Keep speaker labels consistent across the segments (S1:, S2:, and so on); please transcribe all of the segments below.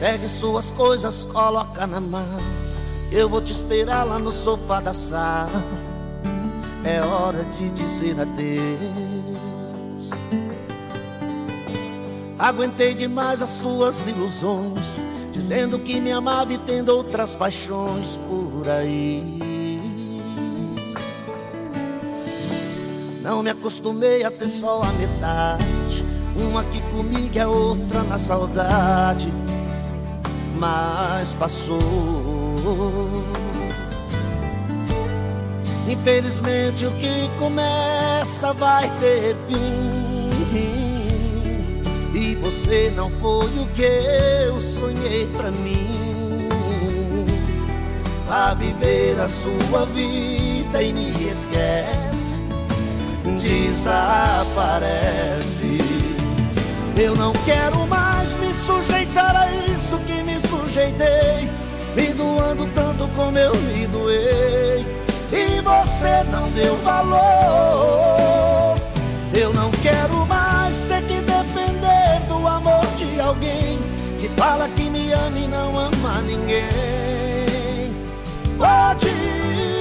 S1: Pegue suas coisas, coloca na mão. Eu vou te esperar lá no sofá da sala. É hora de dizer adeus. Aguentei demais as suas ilusões, dizendo que me amava e tendo outras paixões por aí. Não me acostumei a ter só a metade, uma aqui comigo a outra na saudade. Mas passou. Infelizmente o que começa vai ter fim. E você não foi o que eu sonhei pra mim. A viver a sua vida e me esquece, desaparece. Eu não quero me sujeitei, me doando tanto como eu me doei. E você não deu valor. Eu não quero mais ter que depender do amor de alguém que fala que me ama e não ama ninguém. Pode ir,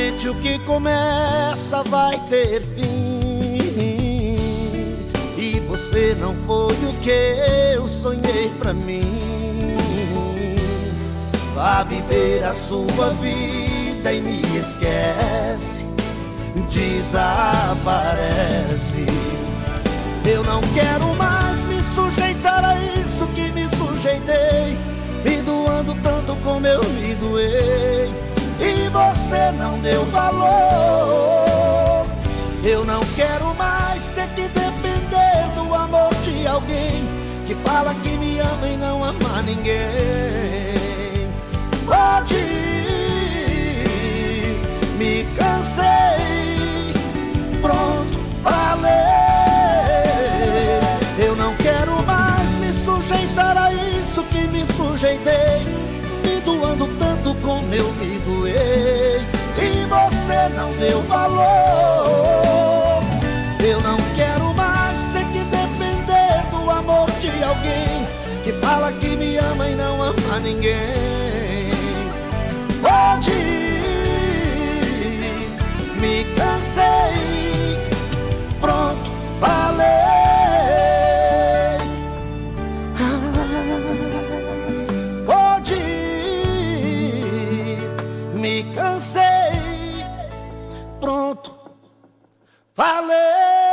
S1: O que começa vai ter fim. E você não foi o que eu sonhei pra mim. Vá viver a sua vida e me esquece. Desaparece. Eu não quero mais me sujeitar a isso que me sujeitei. Me doando tanto como eu me não deu valor. Eu não quero mais ter que depender do amor de alguém que fala que me ama e não ama ninguém. Pode ir, me cansei, pronto, falei. Eu não quero mais me sujeitar a isso que me sujeitei, me doando tanto como eu me doei. E você não deu valor. Eu não quero mais ter que depender do amor de alguém que fala que me ama e não ama ninguém. I live.